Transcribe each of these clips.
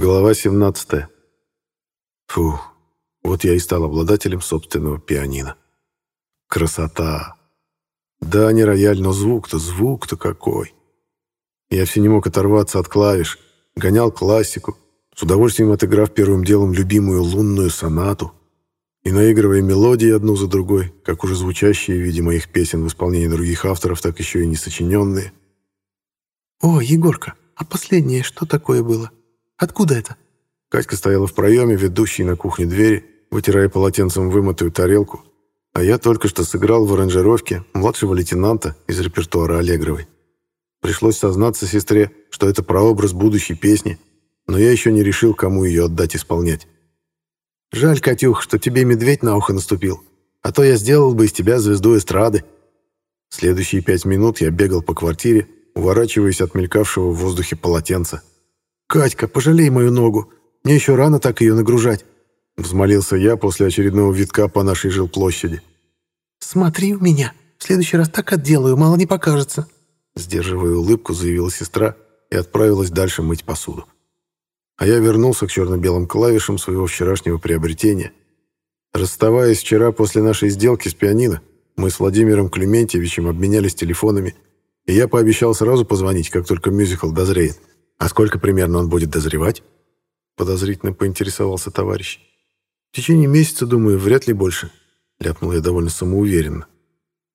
Глава 17. Фу, вот я и стал обладателем собственного пианино. Красота! Да, не рояль, но звук-то, звук-то какой! Я все не мог оторваться от клавиш, гонял классику, с удовольствием отыграв первым делом любимую лунную сонату и наигрывая мелодии одну за другой, как уже звучащие в виде моих песен в исполнении других авторов, так еще и не сочиненные. «О, Егорка, а последнее что такое было? Откуда это?» Катька стояла в проеме, ведущей на кухне двери, вытирая полотенцем вымытую тарелку, а я только что сыграл в аранжировке младшего лейтенанта из репертуара Аллегровой. Пришлось сознаться сестре, что это прообраз будущей песни, но я еще не решил, кому ее отдать исполнять. «Жаль, Катюх, что тебе медведь на ухо наступил, а то я сделал бы из тебя звезду эстрады». Следующие пять минут я бегал по квартире, уворачиваясь от мелькавшего в воздухе полотенца. «Катька, пожалей мою ногу, мне еще рано так ее нагружать», взмолился я после очередного витка по нашей жилплощади. «Смотри у меня, в следующий раз так отделаю, мало не покажется», Сдерживая улыбку, заявила сестра и отправилась дальше мыть посуду. А я вернулся к черно-белым клавишам своего вчерашнего приобретения. Расставаясь вчера после нашей сделки с пианино, мы с Владимиром Клементьевичем обменялись телефонами, и я пообещал сразу позвонить, как только мюзикл дозреет. А сколько примерно он будет дозревать? Подозрительно поинтересовался товарищ. В течение месяца, думаю, вряд ли больше. Ляпнул я довольно самоуверенно.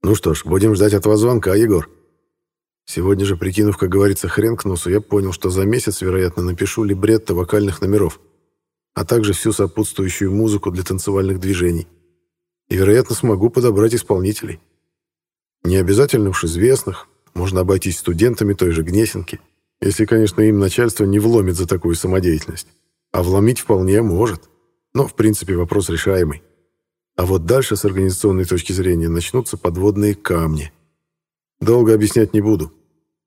Ну что ж, будем ждать от вас звонка, Егор. Сегодня же, прикинув, как говорится, хрен к носу, я понял, что за месяц, вероятно, напишу либретто вокальных номеров, а также всю сопутствующую музыку для танцевальных движений. И, вероятно, смогу подобрать исполнителей. Не обязательно уж известных, можно обойтись студентами той же Гнесинки, если, конечно, им начальство не вломит за такую самодеятельность. А вломить вполне может. Но, в принципе, вопрос решаемый. А вот дальше, с организационной точки зрения, начнутся подводные камни – Долго объяснять не буду.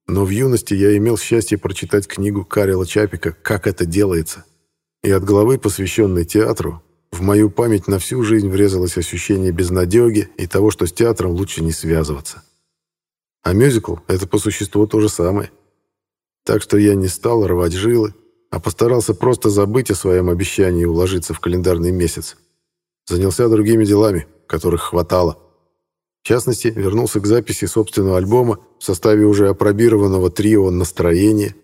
Но в юности я имел счастье прочитать книгу Карела Чапика «Как это делается». И от главы, посвященной театру, в мою память на всю жизнь врезалось ощущение безнадеги и того, что с театром лучше не связываться. А мюзикл — это по существу то же самое. Так что я не стал рвать жилы, а постарался просто забыть о своем обещании уложиться в календарный месяц. Занялся другими делами, которых хватало. В частности, вернулся к записи собственного альбома в составе уже опробированного трио «Настроение».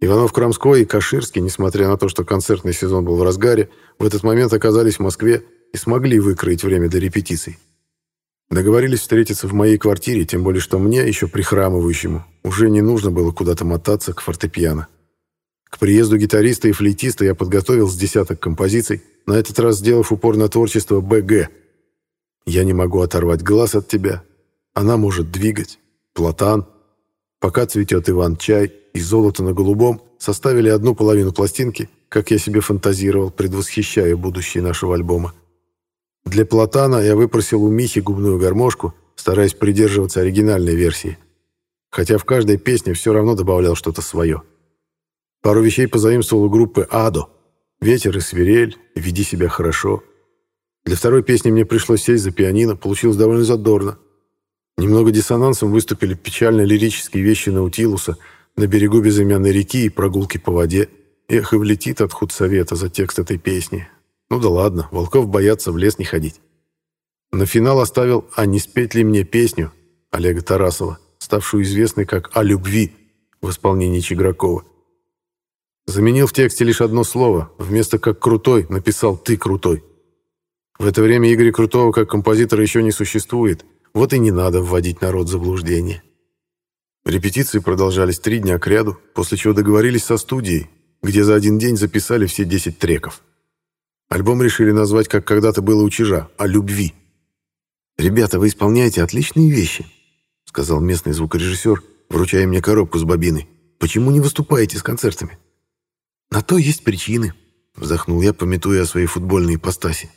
Иванов-Крамской и Каширский, несмотря на то, что концертный сезон был в разгаре, в этот момент оказались в Москве и смогли выкроить время для репетиций. Договорились встретиться в моей квартире, тем более что мне, еще прихрамывающему, уже не нужно было куда-то мотаться к фортепиано. К приезду гитариста и флейтиста я подготовил с десяток композиций, на этот раз сделав упор на творчество БГ – я не могу оторвать глаз от тебя. Она может двигать. Платан. Пока цветет Иван-чай и золото на голубом составили одну половину пластинки, как я себе фантазировал, предвосхищая будущее нашего альбома. Для Платана я выпросил у Михи губную гармошку, стараясь придерживаться оригинальной версии. Хотя в каждой песне все равно добавлял что-то свое. Пару вещей позаимствовал у группы «Адо». «Ветер и свирель», «Веди себя хорошо», для второй песни мне пришлось сесть за пианино, получилось довольно задорно. Немного диссонансом выступили печально-лирические вещи Наутилуса на берегу безымянной реки и прогулки по воде. Эх, и влетит от худсовета за текст этой песни. Ну да ладно, волков боятся в лес не ходить. На финал оставил «А не спеть ли мне песню» Олега Тарасова, ставшую известной как «О любви» в исполнении Чигракова. Заменил в тексте лишь одно слово, вместо «как крутой» написал «ты крутой». В это время Игоря Крутого как композитора еще не существует, вот и не надо вводить народ в заблуждение. Репетиции продолжались три дня кряду, после чего договорились со студией, где за один день записали все 10 треков. Альбом решили назвать, как когда-то было у Чижа, «О любви». «Ребята, вы исполняете отличные вещи», — сказал местный звукорежиссер, вручая мне коробку с бобиной. «Почему не выступаете с концертами?» «На то есть причины», — вздохнул я, пометуя о своей футбольной ипостаси.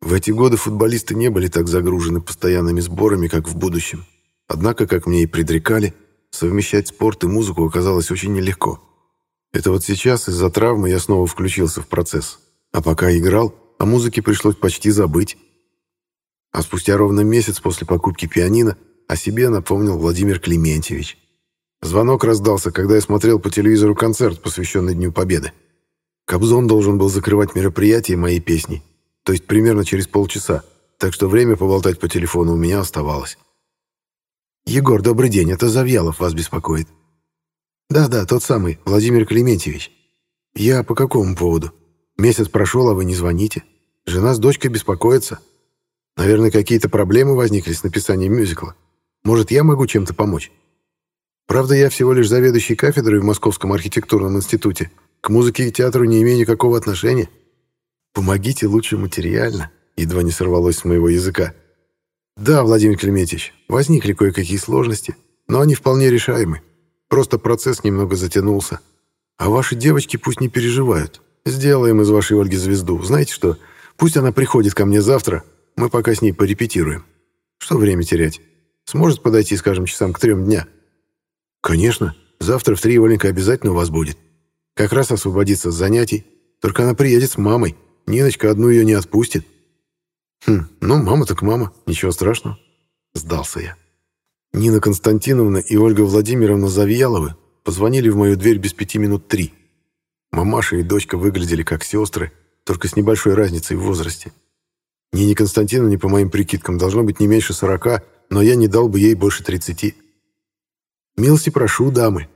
В эти годы футболисты не были так загружены постоянными сборами, как в будущем. Однако, как мне и предрекали, совмещать спорт и музыку оказалось очень нелегко. Это вот сейчас из-за травмы я снова включился в процесс. А пока играл, о музыке пришлось почти забыть. А спустя ровно месяц после покупки пианино о себе напомнил Владимир Клементьевич. Звонок раздался, когда я смотрел по телевизору концерт, посвященный Дню Победы. Кобзон должен был закрывать мероприятие моей песни, то есть примерно через полчаса, так что время поболтать по телефону у меня оставалось. «Егор, добрый день, это Завьялов вас беспокоит». «Да-да, тот самый, Владимир Клементьевич. Я по какому поводу? Месяц прошел, а вы не звоните. Жена с дочкой беспокоится. Наверное, какие-то проблемы возникли с написанием мюзикла. Может, я могу чем-то помочь? Правда, я всего лишь заведующий кафедрой в Московском архитектурном институте. К музыке и театру не имею никакого отношения. Помогите лучше материально, едва не сорвалось с моего языка. Да, Владимир Клементьевич, возникли кое-какие сложности, но они вполне решаемы. Просто процесс немного затянулся. А ваши девочки пусть не переживают. Сделаем из вашей Ольги звезду. Знаете что? Пусть она приходит ко мне завтра, мы пока с ней порепетируем. Что время терять? Сможет подойти, скажем, часам к трем дня? Конечно. Завтра в три Оленька обязательно у вас будет. Как раз освободится с занятий. Только она приедет с мамой. Ниночка одну ее не отпустит. Хм, ну, мама так мама. Ничего страшного. Сдался я. Нина Константиновна и Ольга Владимировна Завьяловы позвонили в мою дверь без пяти минут три. Мамаша и дочка выглядели как сестры, только с небольшой разницей в возрасте. Нине Константиновне, по моим прикидкам, должно быть не меньше сорока, но я не дал бы ей больше тридцати. «Милости прошу, дамы!»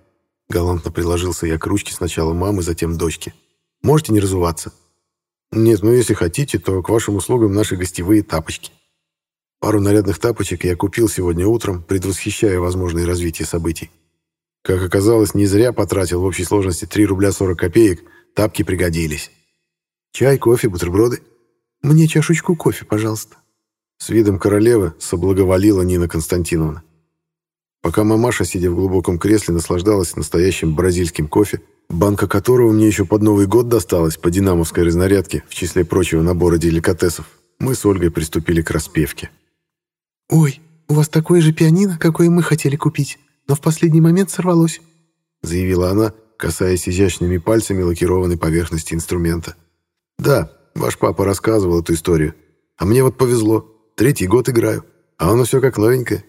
Галантно приложился я к ручке сначала мамы, затем дочки. «Можете не разуваться?» «Нет, ну если хотите, то к вашим услугам наши гостевые тапочки». Пару нарядных тапочек я купил сегодня утром, предвосхищая возможное развитие событий. Как оказалось, не зря потратил в общей сложности 3 рубля 40 копеек, тапки пригодились. «Чай, кофе, бутерброды?» «Мне чашечку кофе, пожалуйста». С видом королевы соблаговолила Нина Константиновна. Пока мамаша, сидя в глубоком кресле, наслаждалась настоящим бразильским кофе, банка которого мне еще под Новый год досталась по динамовской разнарядке, в числе прочего набора деликатесов, мы с Ольгой приступили к распевке. «Ой, у вас такое же пианино, какое мы хотели купить, но в последний момент сорвалось», заявила она, касаясь изящными пальцами лакированной поверхности инструмента. «Да, ваш папа рассказывал эту историю. А мне вот повезло. Третий год играю, а оно все как новенькое.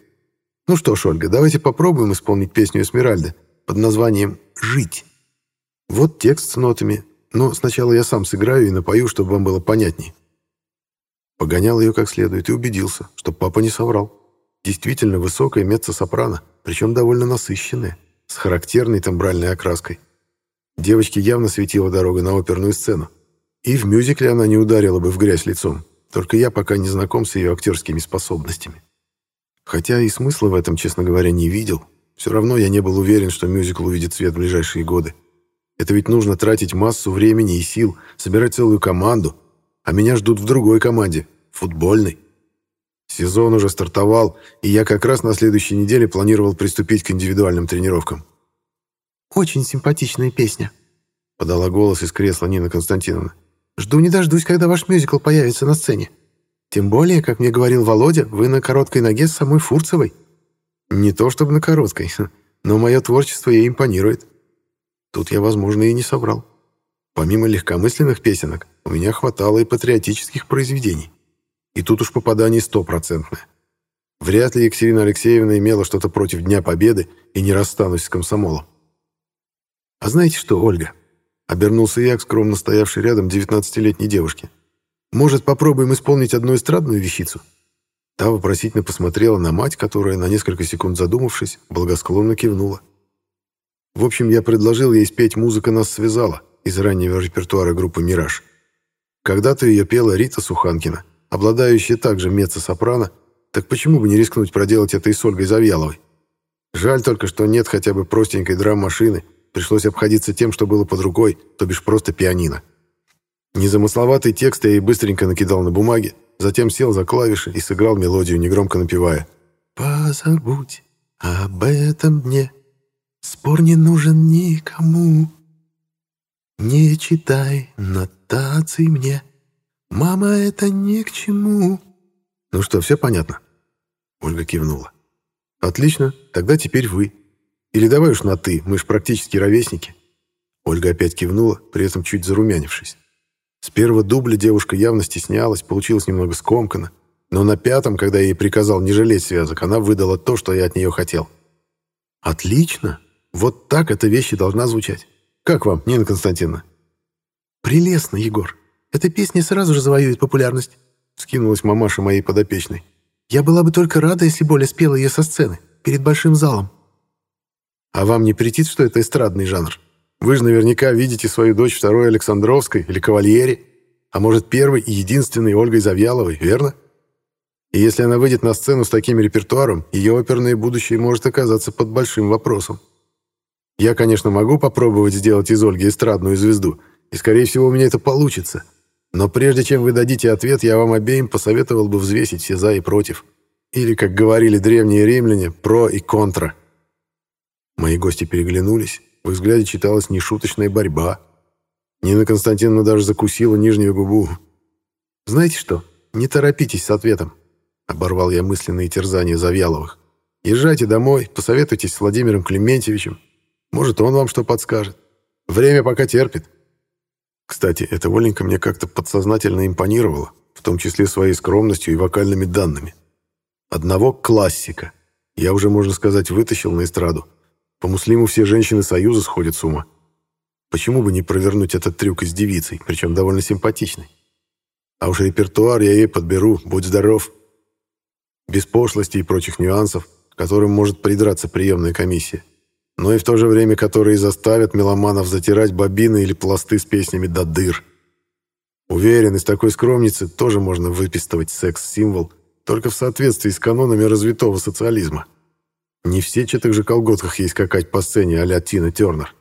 Ну что ж, Ольга, давайте попробуем исполнить песню Эсмеральды под названием «Жить». Вот текст с нотами, но сначала я сам сыграю и напою, чтобы вам было понятней. Погонял ее как следует и убедился, что папа не соврал. Действительно высокая меццо-сопрано, причем довольно насыщенная, с характерной тембральной окраской. Девочке явно светила дорога на оперную сцену. И в мюзикле она не ударила бы в грязь лицом, только я пока не знаком с ее актерскими способностями. Хотя и смысла в этом, честно говоря, не видел. Все равно я не был уверен, что мюзикл увидит свет в ближайшие годы. Это ведь нужно тратить массу времени и сил, собирать целую команду. А меня ждут в другой команде, футбольной. Сезон уже стартовал, и я как раз на следующей неделе планировал приступить к индивидуальным тренировкам. «Очень симпатичная песня», — подала голос из кресла Нина Константиновна. «Жду не дождусь, когда ваш мюзикл появится на сцене. Тем более, как мне говорил Володя, вы на короткой ноге с самой Фурцевой. Не то чтобы на короткой, но мое творчество ей импонирует. Тут я, возможно, и не соврал. Помимо легкомысленных песенок, у меня хватало и патриотических произведений. И тут уж попадание стопроцентное. Вряд ли Екатерина Алексеевна имела что-то против Дня Победы и не расстанусь с комсомолом. «А знаете что, Ольга?» Обернулся я к скромно стоявшей рядом 19-летней девушке. Может, попробуем исполнить одну эстрадную вещицу?» Та вопросительно посмотрела на мать, которая, на несколько секунд задумавшись, благосклонно кивнула. В общем, я предложил ей спеть «Музыка нас связала» из раннего репертуара группы «Мираж». Когда-то ее пела Рита Суханкина, обладающая также меццо-сопрано, так почему бы не рискнуть проделать это и с Ольгой Завьяловой? Жаль только, что нет хотя бы простенькой драм-машины, пришлось обходиться тем, что было под рукой, то бишь просто пианино. Незамысловатый текст я ей быстренько накидал на бумаге, затем сел за клавиши и сыграл мелодию, негромко напевая. «Позабудь об этом дне, спор не нужен никому. Не читай нотаций мне, мама, это ни к чему». «Ну что, все понятно?» Ольга кивнула. «Отлично, тогда теперь вы. Или давай уж на «ты», мы ж практически ровесники». Ольга опять кивнула, при этом чуть зарумянившись. С первого дубля девушка явно стеснялась, получилось немного скомканно. Но на пятом, когда я ей приказал не жалеть связок, она выдала то, что я от нее хотел. «Отлично! Вот так эта вещь и должна звучать. Как вам, Нина Константиновна?» «Прелестно, Егор. Эта песня сразу же завоюет популярность», — скинулась мамаша моей подопечной. «Я была бы только рада, если Боля спела ее со сцены, перед большим залом». «А вам не претит, что это эстрадный жанр? Вы же наверняка видите свою дочь второй Александровской или Кавальери, а может, первой и единственной Ольгой Завьяловой, верно? И если она выйдет на сцену с таким репертуаром, ее оперное будущее может оказаться под большим вопросом. Я, конечно, могу попробовать сделать из Ольги эстрадную звезду, и, скорее всего, у меня это получится. Но прежде чем вы дадите ответ, я вам обеим посоветовал бы взвесить все «за» и «против». Или, как говорили древние римляне, «про» и «контра». Мои гости переглянулись. В взгляде читалась нешуточная борьба. Нина Константиновна даже закусила нижнюю губу. «Знаете что? Не торопитесь с ответом», — оборвал я мысленные терзания Завьяловых. «Езжайте домой, посоветуйтесь с Владимиром Клементьевичем. Может, он вам что подскажет. Время пока терпит». Кстати, эта Оленька мне как-то подсознательно импонировала, в том числе своей скромностью и вокальными данными. Одного классика. Я уже, можно сказать, вытащил на эстраду. По Муслиму все женщины Союза сходят с ума. Почему бы не провернуть этот трюк и с девицей, причем довольно симпатичной? А уж репертуар я ей подберу, будь здоров. Без пошлости и прочих нюансов, которым может придраться приемная комиссия но и в то же время которые заставят меломанов затирать бобины или пласты с песнями до дыр. Уверен, из такой скромницы тоже можно выпистывать секс-символ, только в соответствии с канонами развитого социализма. Не в сетчатых же колготках ей скакать по сцене а-ля Тина Тернер.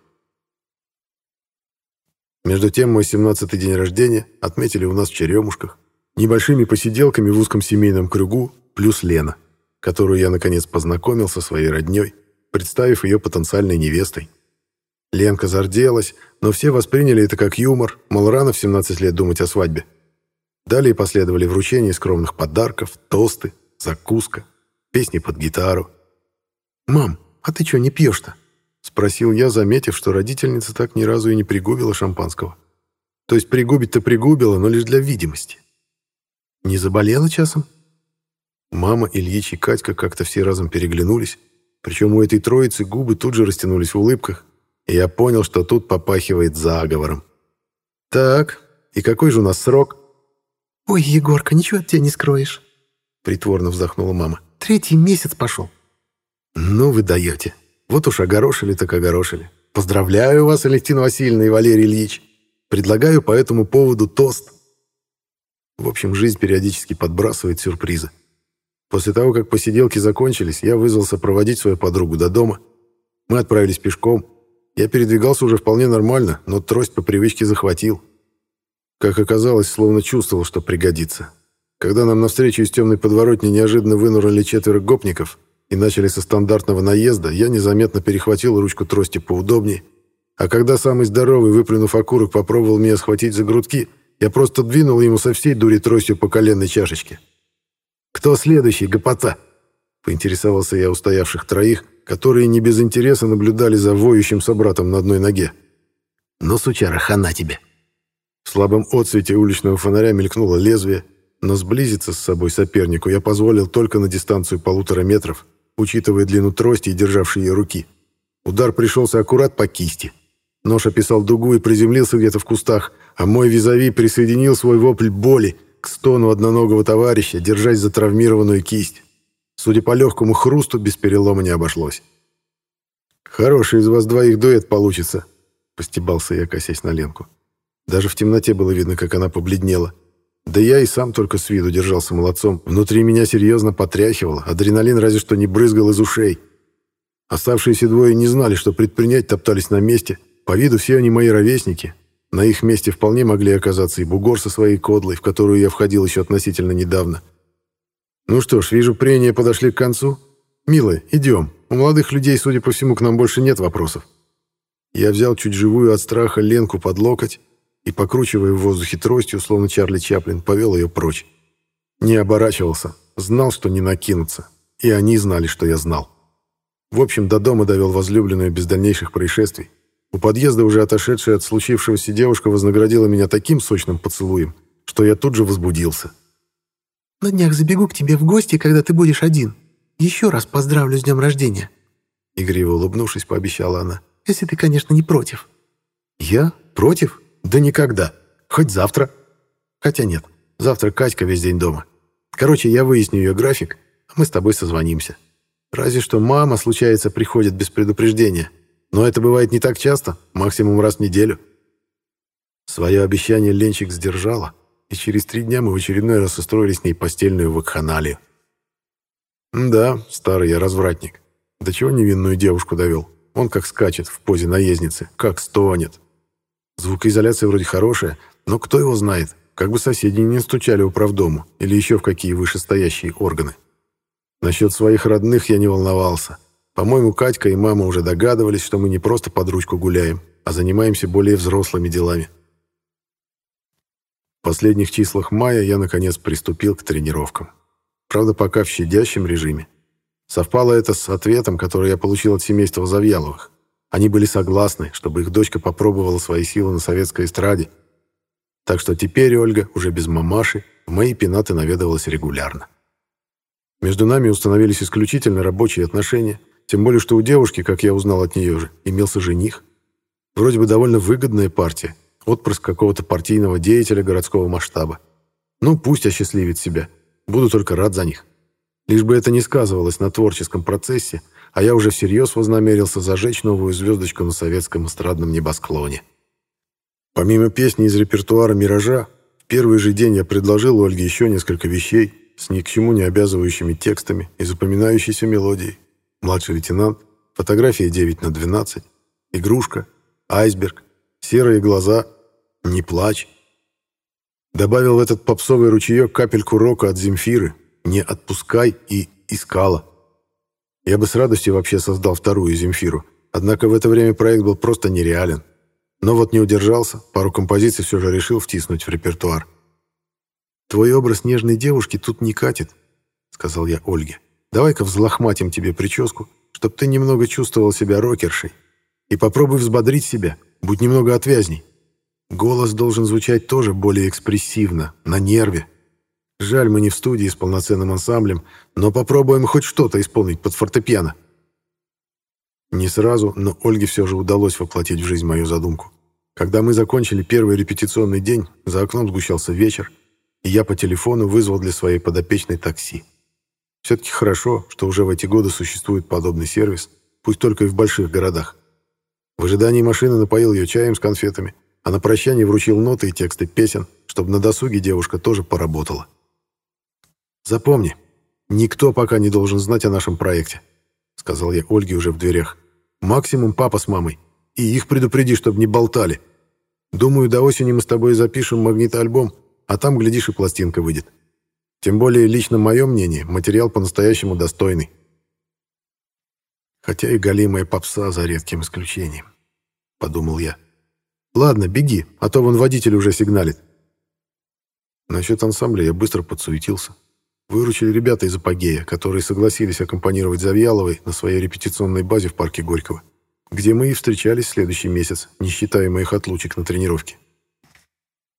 Между тем, мой 17-й день рождения отметили у нас в Черемушках, небольшими посиделками в узком семейном кругу, плюс Лена, которую я, наконец, познакомил со своей роднёй, представив ее потенциальной невестой. Ленка зарделась, но все восприняли это как юмор, мол, рано в 17 лет думать о свадьбе. Далее последовали вручения скромных подарков, тосты, закуска, песни под гитару. «Мам, а ты что, не пьешь-то?» — спросил я, заметив, что родительница так ни разу и не пригубила шампанского. То есть пригубить-то пригубила, но лишь для видимости. «Не заболела часом?» Мама, Ильич и Катька как-то все разом переглянулись, причем у этой троицы губы тут же растянулись в улыбках, и я понял, что тут попахивает заговором. «Так, и какой же у нас срок?» «Ой, Егорка, ничего от тебя не скроешь», — притворно вздохнула мама. «Третий месяц пошел». «Ну вы даете. Вот уж огорошили так огорошили. Поздравляю вас, Алевтина Васильевна и Валерий Ильич. Предлагаю по этому поводу тост». В общем, жизнь периодически подбрасывает сюрпризы. После того, как посиделки закончились, я вызвался проводить свою подругу до дома. Мы отправились пешком. Я передвигался уже вполне нормально, но трость по привычке захватил. Как оказалось, словно чувствовал, что пригодится. Когда нам навстречу из темной подворотни неожиданно вынурнули четверо гопников и начали со стандартного наезда, я незаметно перехватил ручку трости поудобнее. А когда самый здоровый, выплюнув окурок, попробовал меня схватить за грудки, я просто двинул ему со всей дури тростью по коленной чашечке. «Кто следующий, гопота?» Поинтересовался я у стоявших троих, которые не без интереса наблюдали за воющим собратом на одной ноге. «Ну, сучара, хана тебе!» В слабом отсвете уличного фонаря мелькнуло лезвие, но сблизиться с собой сопернику я позволил только на дистанцию полутора метров, учитывая длину трости и державшей ее руки. Удар пришелся аккурат по кисти. Нож описал дугу и приземлился где-то в кустах, а мой визави присоединил свой вопль боли, к стону одноногого товарища, держась за травмированную кисть. Судя по легкому хрусту, без перелома не обошлось. «Хороший из вас двоих дуэт получится», — постебался я, косясь на Ленку. Даже в темноте было видно, как она побледнела. Да я и сам только с виду держался молодцом. Внутри меня серьезно потряхивало, адреналин разве что не брызгал из ушей. Оставшиеся двое не знали, что предпринять, топтались на месте. По виду все они мои ровесники, на их месте вполне могли оказаться и бугор со своей кодлой, в которую я входил еще относительно недавно. Ну что ж, вижу, прения подошли к концу. Милая, идем. У молодых людей, судя по всему, к нам больше нет вопросов. Я взял чуть живую от страха Ленку под локоть и, покручивая в воздухе тростью, словно Чарли Чаплин, повел ее прочь. Не оборачивался, знал, что не накинутся. И они знали, что я знал. В общем, до дома довел возлюбленную без дальнейших происшествий. У подъезда уже отошедшая от случившегося девушка вознаградила меня таким сочным поцелуем, что я тут же возбудился. «На днях забегу к тебе в гости, когда ты будешь один. Еще раз поздравлю с днем рождения». Игриво улыбнувшись, пообещала она. «Если ты, конечно, не против». «Я? Против? Да Да никогда. Хоть завтра. Хотя нет, завтра Катька весь день дома. Короче, я выясню ее график, а мы с тобой созвонимся. Разве что мама, случается, приходит без предупреждения. Но это бывает не так часто, максимум раз в неделю. Свое обещание Ленчик сдержала, и через три дня мы в очередной раз устроили с ней постельную вакханалию. Да, старый я развратник. До чего невинную девушку довел? Он как скачет в позе наездницы, как стонет. Звукоизоляция вроде хорошая, но кто его знает, как бы соседи не стучали у правдому или еще в какие вышестоящие органы. Насчет своих родных я не волновался. По-моему, Катька и мама уже догадывались, что мы не просто под ручку гуляем, а занимаемся более взрослыми делами. В последних числах мая я, наконец, приступил к тренировкам. Правда, пока в щадящем режиме. Совпало это с ответом, который я получил от семейства Завьяловых. Они были согласны, чтобы их дочка попробовала свои силы на советской эстраде. Так что теперь Ольга, уже без мамаши, в мои пенаты наведывалась регулярно. Между нами установились исключительно рабочие отношения, тем более, что у девушки, как я узнал от нее же, имелся жених. Вроде бы довольно выгодная партия, отпрыск какого-то партийного деятеля городского масштаба. Ну, пусть осчастливит себя. Буду только рад за них. Лишь бы это не сказывалось на творческом процессе, а я уже всерьез вознамерился зажечь новую звездочку на советском эстрадном небосклоне. Помимо песни из репертуара «Миража», в первый же день я предложил Ольге еще несколько вещей с ни к чему не обязывающими текстами и запоминающейся мелодией. «Младший лейтенант», фотография 9 на 12, игрушка, айсберг, серые глаза, не плачь. Добавил в этот попсовый ручеек капельку рока от Земфиры, «Не отпускай» и «Искала». Я бы с радостью вообще создал вторую Земфиру, однако в это время проект был просто нереален. Но вот не удержался, пару композиций все же решил втиснуть в репертуар. «Твой образ нежной девушки тут не катит», — сказал я Ольге. «Давай-ка взлохматим тебе прическу, чтоб ты немного чувствовал себя рокершей. И попробуй взбодрить себя, будь немного отвязней. Голос должен звучать тоже более экспрессивно, на нерве. Жаль, мы не в студии с полноценным ансамблем, но попробуем хоть что-то исполнить под фортепиано». Не сразу, но Ольге все же удалось воплотить в жизнь мою задумку. Когда мы закончили первый репетиционный день, за окном сгущался вечер, и я по телефону вызвал для своей подопечной такси. Все-таки хорошо, что уже в эти годы существует подобный сервис, пусть только и в больших городах. В ожидании машины напоил ее чаем с конфетами, а на прощание вручил ноты и тексты песен, чтобы на досуге девушка тоже поработала. «Запомни, никто пока не должен знать о нашем проекте», сказал я Ольге уже в дверях. «Максимум папа с мамой. И их предупреди, чтобы не болтали. Думаю, до осени мы с тобой запишем магнитоальбом, а там, глядишь, и пластинка выйдет. Тем более, лично мое мнение, материал по-настоящему достойный. Хотя и голимая попса за редким исключением», — подумал я. «Ладно, беги, а то вон водитель уже сигналит». Насчет ансамбля я быстро подсуетился. Выручили ребята из Апогея, которые согласились аккомпанировать Завьяловой на своей репетиционной базе в парке Горького, где мы и встречались следующий месяц, не считая моих отлучек на тренировке.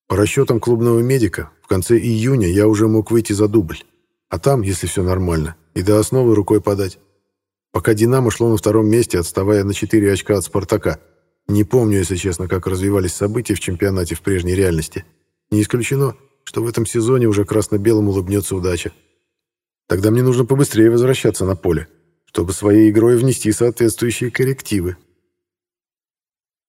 По расчетам клубного медика, в конце июня я уже мог выйти за дубль, а там, если все нормально, и до основы рукой подать. Пока «Динамо» шло на втором месте, отставая на 4 очка от «Спартака». Не помню, если честно, как развивались события в чемпионате в прежней реальности. Не исключено, что в этом сезоне уже красно-белым улыбнется удача. Тогда мне нужно побыстрее возвращаться на поле, чтобы своей игрой внести соответствующие коррективы.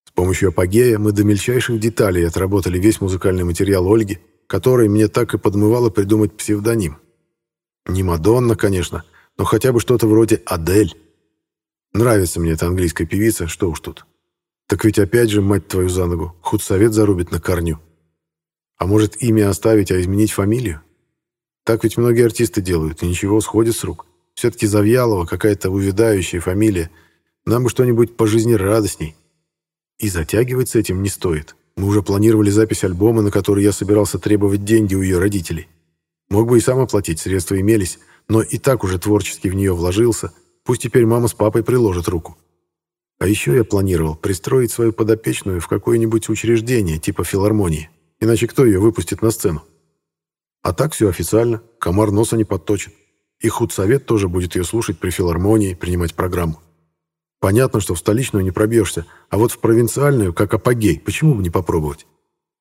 С помощью апогея мы до мельчайших деталей отработали весь музыкальный материал Ольги, который мне так и подмывало придумать псевдоним. Не Мадонна, конечно, но хотя бы что-то вроде Адель. Нравится мне эта английская певица, что уж тут. Так ведь опять же, мать твою за ногу, худсовет зарубит на корню. А может, имя оставить, а изменить фамилию? Так ведь многие артисты делают, и ничего, сходит с рук. Все-таки Завьялова какая-то увядающая фамилия. Нам бы что-нибудь по жизни радостней. И затягивать с этим не стоит. Мы уже планировали запись альбома, на который я собирался требовать деньги у ее родителей. Мог бы и сам оплатить, средства имелись, но и так уже творчески в нее вложился. Пусть теперь мама с папой приложат руку. А еще я планировал пристроить свою подопечную в какое-нибудь учреждение, типа филармонии. Иначе кто ее выпустит на сцену? А так все официально, комар носа не подточит. И худсовет тоже будет ее слушать при филармонии, принимать программу. Понятно, что в столичную не пробьешься, а вот в провинциальную, как апогей, почему бы не попробовать?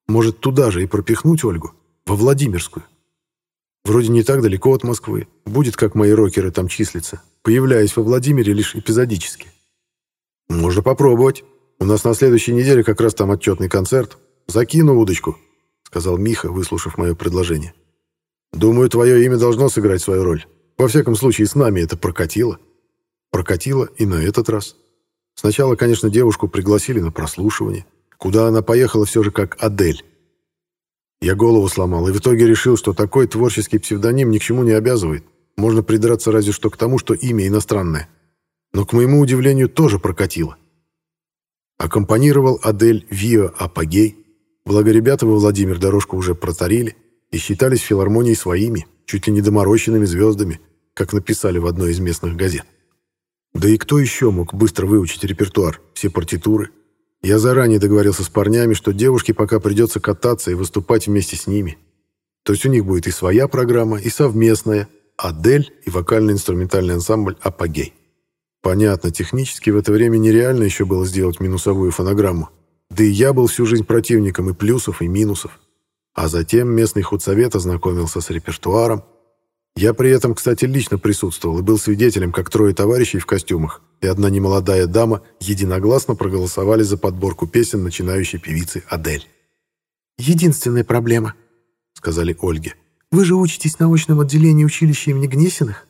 Может, туда же и пропихнуть Ольгу? Во Владимирскую? Вроде не так далеко от Москвы. Будет, как мои рокеры там числятся, появляясь во Владимире лишь эпизодически. Можно попробовать. У нас на следующей неделе как раз там отчетный концерт. Закину удочку, сказал Миха, выслушав мое предложение. Думаю, твое имя должно сыграть свою роль. Во всяком случае, с нами это прокатило. Прокатило и на этот раз. Сначала, конечно, девушку пригласили на прослушивание, куда она поехала все же как Адель. Я голову сломал и в итоге решил, что такой творческий псевдоним ни к чему не обязывает. Можно придраться разве что к тому, что имя иностранное. Но, к моему удивлению, тоже прокатило. Аккомпанировал Адель Вио Апогей. Благо ребята во Владимир дорожку уже протарили и считались филармонией своими, чуть ли не доморощенными звездами, как написали в одной из местных газет. Да и кто еще мог быстро выучить репертуар, все партитуры? Я заранее договорился с парнями, что девушке пока придется кататься и выступать вместе с ними. То есть у них будет и своя программа, и совместная, Адель и вокально-инструментальный ансамбль «Апогей». Понятно, технически в это время нереально еще было сделать минусовую фонограмму. Да и я был всю жизнь противником и плюсов, и минусов. А затем местный худсовет ознакомился с репертуаром, я при этом, кстати, лично присутствовал и был свидетелем, как трое товарищей в костюмах и одна немолодая дама единогласно проголосовали за подборку песен начинающей певицы Адель. «Единственная проблема», — сказали Ольге. «Вы же учитесь на очном отделении училища имени Гнесиных,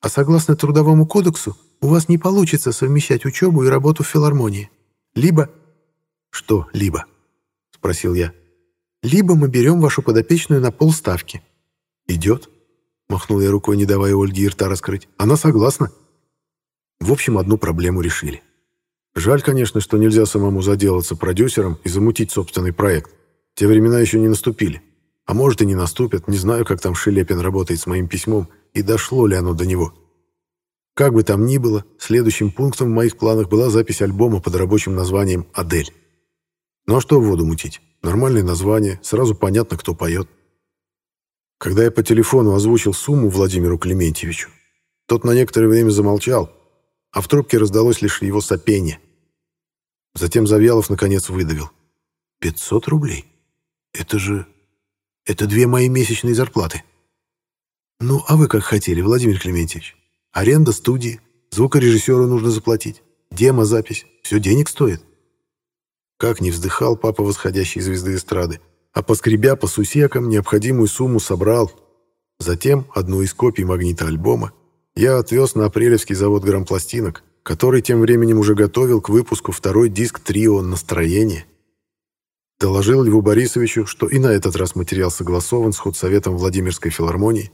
а согласно Трудовому кодексу у вас не получится совмещать учебу и работу в филармонии. Либо...» «Что «либо»?» — спросил я. «Либо мы берем вашу подопечную на полставки». «Идет?» Махнул я рукой, не давая Ольге и рта раскрыть. Она согласна. В общем, одну проблему решили. Жаль, конечно, что нельзя самому заделаться продюсером и замутить собственный проект. Те времена еще не наступили. А может и не наступят, не знаю, как там Шелепин работает с моим письмом и дошло ли оно до него. Как бы там ни было, следующим пунктом в моих планах была запись альбома под рабочим названием «Адель». Ну а что в воду мутить? Нормальное название, сразу понятно, кто поет. Когда я по телефону озвучил сумму Владимиру Клементьевичу, тот на некоторое время замолчал, а в трубке раздалось лишь его сопение. Затем Завьялов наконец выдавил. «Пятьсот рублей? Это же... Это две мои месячные зарплаты». «Ну, а вы как хотели, Владимир Клементьевич? Аренда студии, звукорежиссеру нужно заплатить, демозапись, все денег стоит». Как не вздыхал папа восходящей звезды эстрады, а поскребя по сусекам необходимую сумму собрал. Затем одну из копий магнита альбома я отвез на апрелевский завод грампластинок, который тем временем уже готовил к выпуску второй диск трио «Настроение». Доложил Льву Борисовичу, что и на этот раз материал согласован с худсоветом Владимирской филармонии.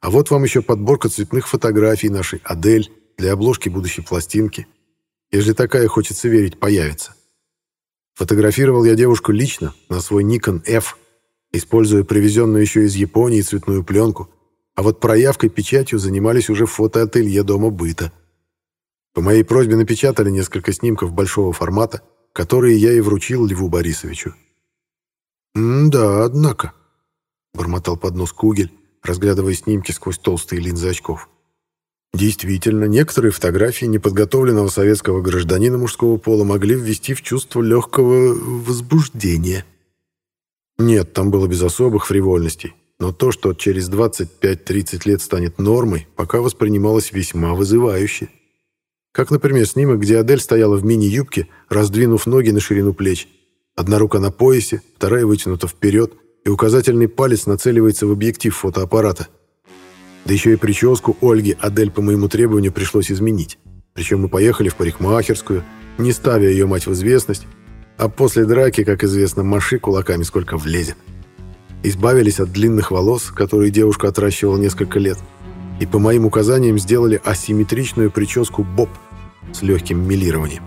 А вот вам еще подборка цветных фотографий нашей «Адель» для обложки будущей пластинки. Если такая, хочется верить, появится. Фотографировал я девушку лично на свой Nikon F, используя привезенную еще из Японии цветную пленку, а вот проявкой печатью занимались уже фотоателье дома быта. По моей просьбе напечатали несколько снимков большого формата, которые я и вручил Льву Борисовичу. «Да, однако», — бормотал под нос Кугель, разглядывая снимки сквозь толстые линзы очков. Действительно, некоторые фотографии неподготовленного советского гражданина мужского пола могли ввести в чувство легкого возбуждения. Нет, там было без особых фривольностей, но то, что через 25-30 лет станет нормой, пока воспринималось весьма вызывающе. Как, например, снимок, где Адель стояла в мини-юбке, раздвинув ноги на ширину плеч. Одна рука на поясе, вторая вытянута вперед, и указательный палец нацеливается в объектив фотоаппарата – да еще и прическу Ольги Адель по моему требованию пришлось изменить. Причем мы поехали в парикмахерскую, не ставя ее мать в известность, а после драки, как известно, маши кулаками сколько влезет. Избавились от длинных волос, которые девушка отращивала несколько лет, и по моим указаниям сделали асимметричную прическу «боб» с легким милированием.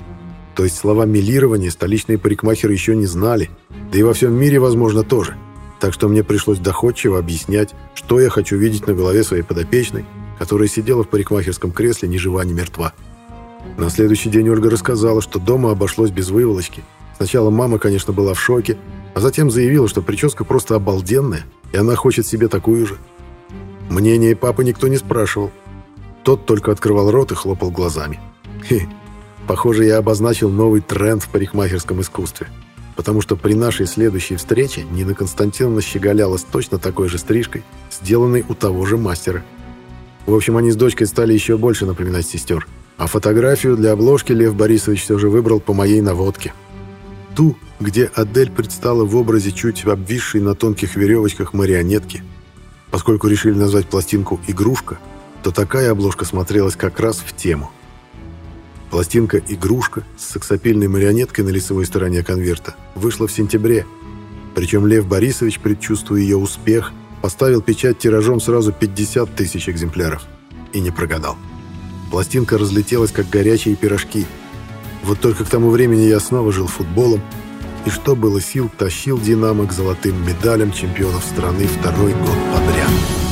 То есть слова «милирование» столичные парикмахеры еще не знали, да и во всем мире, возможно, тоже – так что мне пришлось доходчиво объяснять, что я хочу видеть на голове своей подопечной, которая сидела в парикмахерском кресле ни жива, ни мертва. На следующий день Ольга рассказала, что дома обошлось без выволочки. Сначала мама, конечно, была в шоке, а затем заявила, что прическа просто обалденная, и она хочет себе такую же. Мнение папы никто не спрашивал. Тот только открывал рот и хлопал глазами. Хе, похоже, я обозначил новый тренд в парикмахерском искусстве. Потому что при нашей следующей встрече Нина Константиновна щеголяла с точно такой же стрижкой, сделанной у того же мастера. В общем, они с дочкой стали еще больше напоминать сестер. А фотографию для обложки Лев Борисович все же выбрал по моей наводке. Ту, где Адель предстала в образе чуть обвисшей на тонких веревочках марионетки. Поскольку решили назвать пластинку «Игрушка», то такая обложка смотрелась как раз в тему. Пластинка «Игрушка» с сексапильной марионеткой на лицевой стороне конверта вышла в сентябре. Причем Лев Борисович, предчувствуя ее успех, поставил печать тиражом сразу 50 тысяч экземпляров. И не прогадал. Пластинка разлетелась, как горячие пирожки. Вот только к тому времени я снова жил футболом, и что было сил, тащил «Динамо» к золотым медалям чемпионов страны второй год подряд.